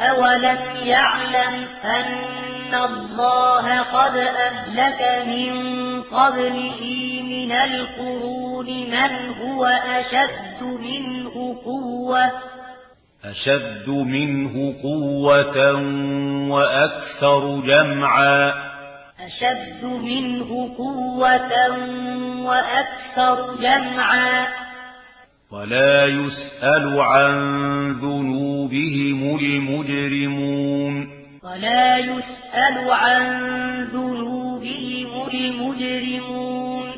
أولم يعلم أن الله قد أهلك من قبله من القرون من هو أشد منه قوة أشد منه قوة وأكثر جمعا. أشد منه قوة وأكثر جمعا. ولا يسأل عن ذنوبهم المجرمون. ولا يسأل عن ذنوبهم المجرمون.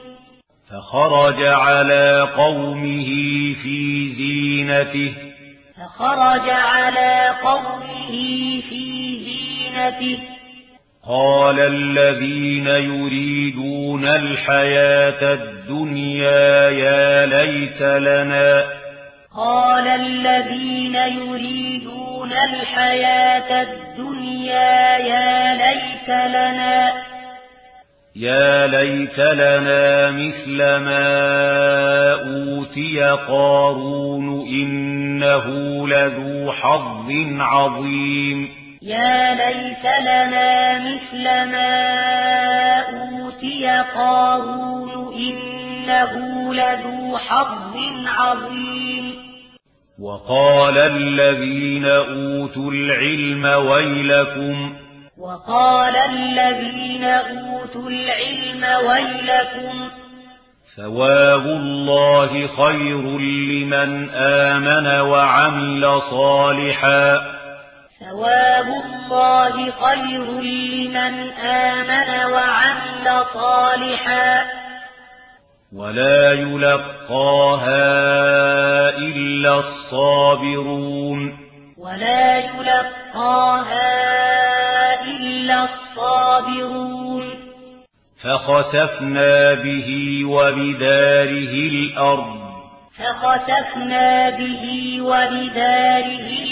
فخرج على قومه في زينته. فخرج على قومه في زينته. قال الذين يريدون الحياة الدنيا يا ليت لنا. قال الذين يريدون الحياة الدنيا يا ليت لنا. يا ليت لنا مثل ما أوتي قارون إنه لذو حظ عظيم. يا ليت لنا مثل ما أوتي قارون يا ليت لنا مثل ما أوتي قارون إنه لذو حظ عظيم. وقال الذين أوتوا العلم ويلكم وقال الذين أوتوا العلم ويلكم. ثواب الله خير لمن آمن وعمل صالحا. ثواب الله خير لمن آمن وعمل صالحا. ولا يلقاها إلا الصابرون. ولا يلقاها إلا الصابرون. فخسفنا به وبداره الأرض. فخسفنا به وبداره الأرض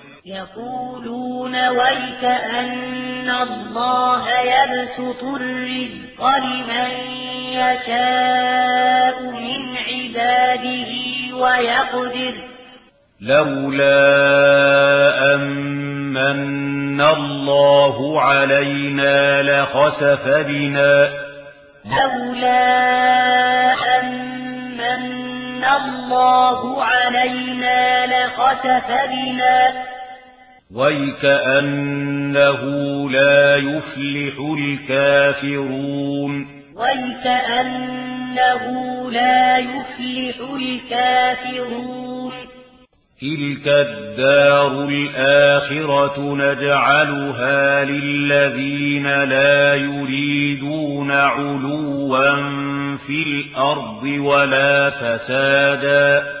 يقولون ويك أن الله يبسط الرزق لمن يشاء من عباده ويقدر لولا أمن الله علينا لخسف بنا. لولا أمن الله علينا لخسف بنا. وَيْكَأَنَّهُ لَا يُفْلِحُ الْكَافِرُونَ وَيْكَأَنَّهُ لَا يُفْلِحُ الْكَافِرُونَ تِلْكَ الدَّارُ الْآخِرَةُ نَجْعَلُهَا لِلَّذِينَ لَا يُرِيدُونَ عُلُوًّا فِي الْأَرْضِ وَلَا فَسَادًا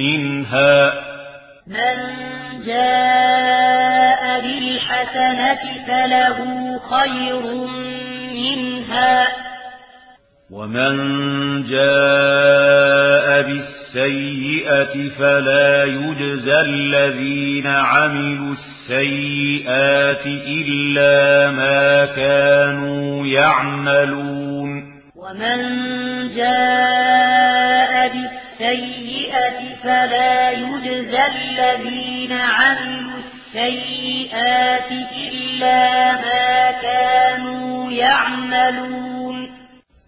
منها من جاء بالحسنة فله خير منها. ومن جاء بالسيئة فلا يجزى الذين عملوا السيئات إلا ما كانوا يعملون. ومن جاء السيئة فلا يجزى الذين عملوا السيئات إلا ما كانوا يعملون